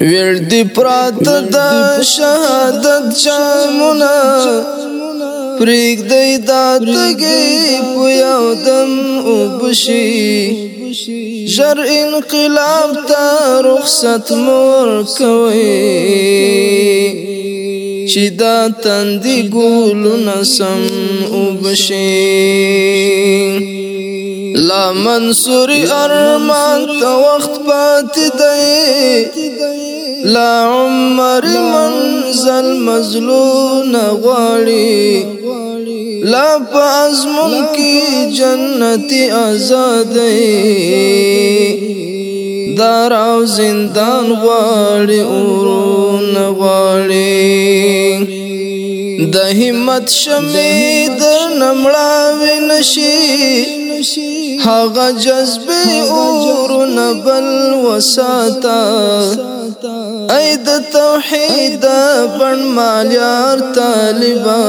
ویر دی پرات دا شهادت شامونا پریگ دی داتگی پویاو دم او بشی جر انقلاب تا رخصت مور کوئی چې دا تندې ګولونه سم وبشي لا منصور ارمان ته وخت پات دی لا عمر منزل مظلون غواړي لا پازمون کې جنتی آزاد دی دار او زندان غواړي اورون غواړي د همت شمې د نمړاوي نشي هغه جذبه اور نبل وساته اې د توحید بن مالیار طالبا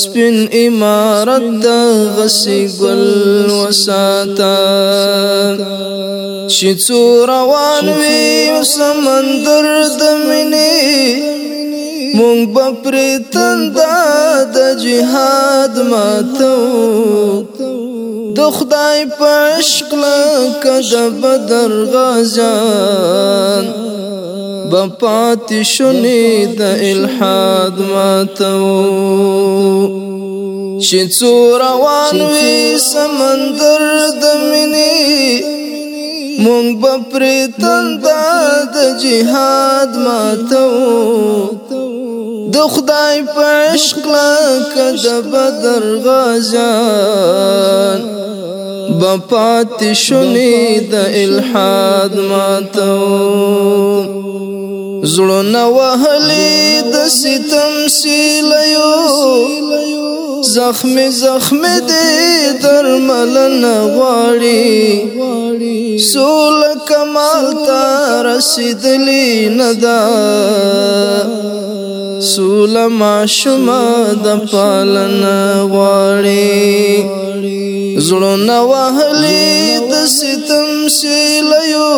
سپین امارت د غسی ګل وساتا چې څور روان وي سمندر د مینه مونږ به پرې تنده د جهاد ماتو خدای پشق لکه د بدر غازان بپات شنی د الحاد ماتو چې څور روان وي سمندر د منی مونږ به پرې تنده د جهاد ماتو د خدای په عشق لکه د بدر غازان بپات شونی د الحاد ماتو زړو نو وهلی د ستم سیلیو زخم زخم دې درملن غواړي سول کمال تا رسیدلی ندا سول ما شما د پالن غواړي زړونه وهلي د ستم سیلیو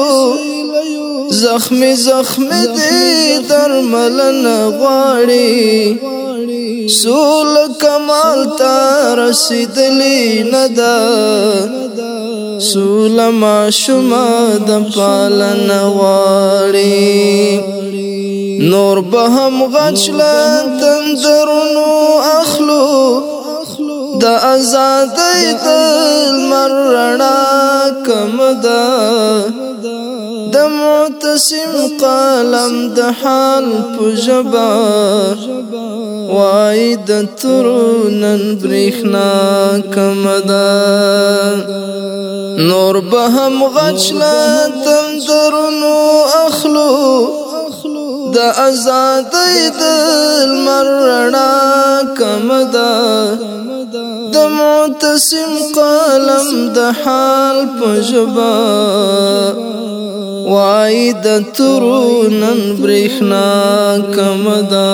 زخمی زخمی دی درملن غواړي سول کمال تا رسیدلی ندا سول ما شما د پالن غواړي نور به هم غچلن تندرونو د آزادۍ تل مرنا کم ده د معتصم قلم د حال پجبا وای د ترونن برېخنا کم ده نور به هم غچلا تندرونو اخلو د آزادۍ تل مرنا کم ده معتصم قلم د حال پجبا وای د ترونن برخنا کمدا